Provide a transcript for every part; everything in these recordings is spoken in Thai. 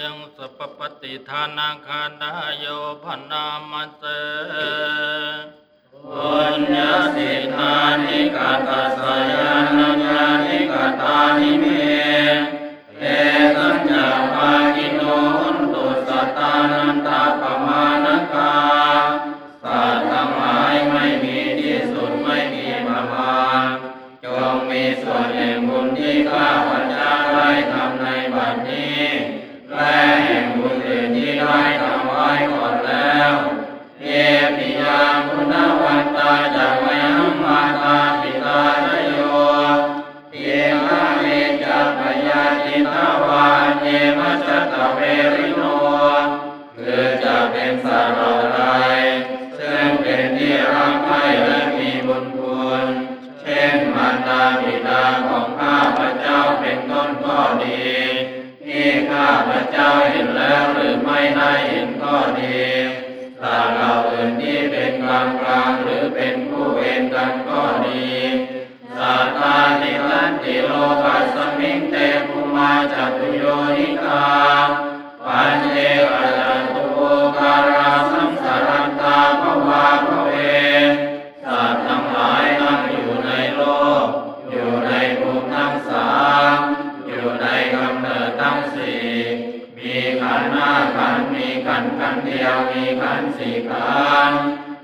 ยังสัพปฏิทานาคานายพนามัสเสปุญญสิทานิกาตัสารดาบิดาของข้าพระเจ้าเป็นต้นก็ดีที่ข้าพระเจ้าเห็นแล้วหรือไม่ได้เห็นก็ดีตาเราอื่นที่เป็นกลางกลางหรือเป็นผู้เวรกันก็ดีสาตาติลันติโลกัสมิงเตภูมาจัตุโยนิกา เดียวมีขันสี่ขัน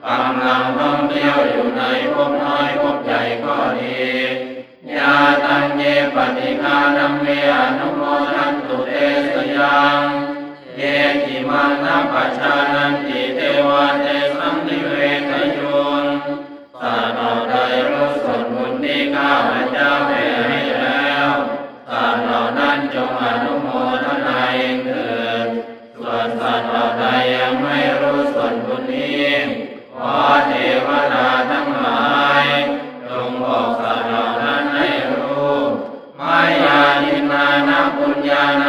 กำลังท่องเที่ยวอยู่ในภพน้อยภพใหญ่ก็ดีญาตังเยปฏิฆานัมเมอนุโมทันตุเตสยังเยจิมานาปชา italiana